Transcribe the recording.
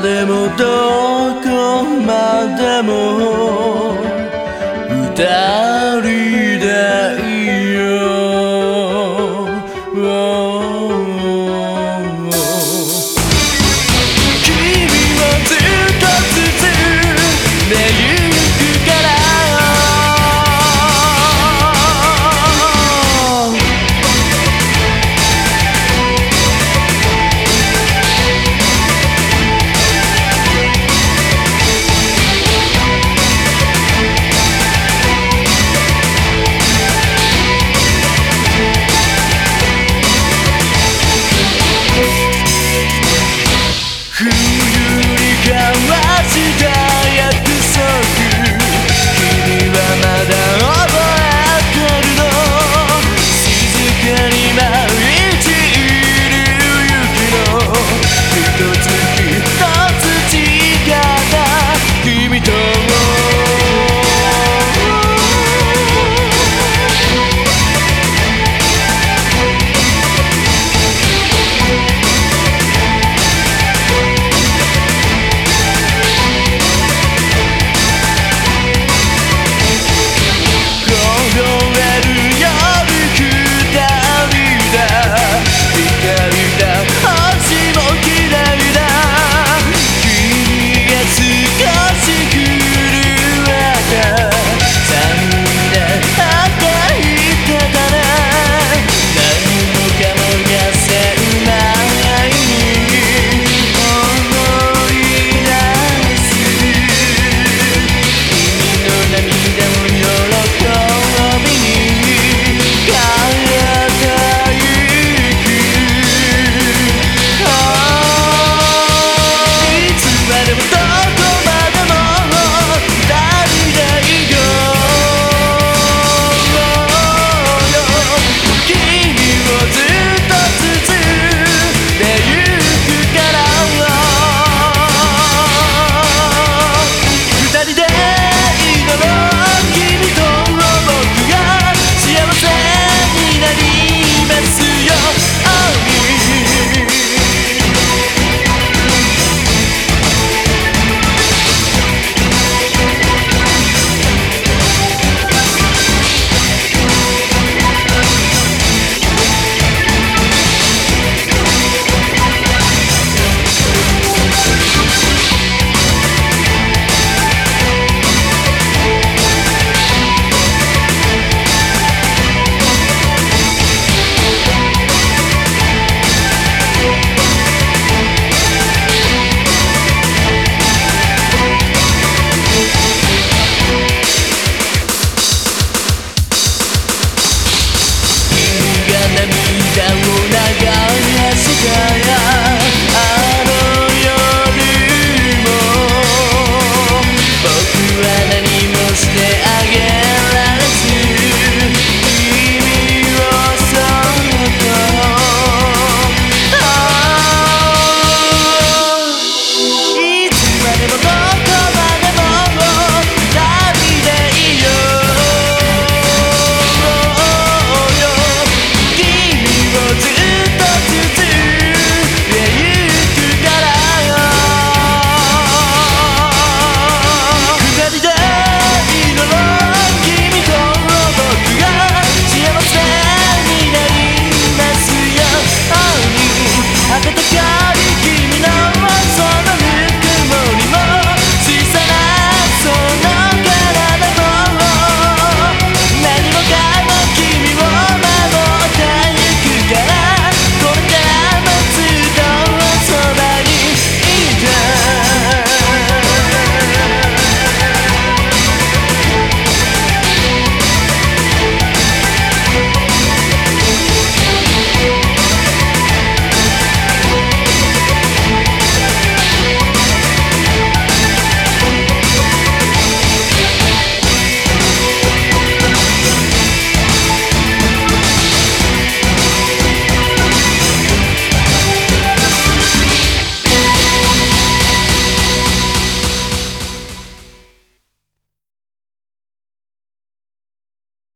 でもどこまでも歌う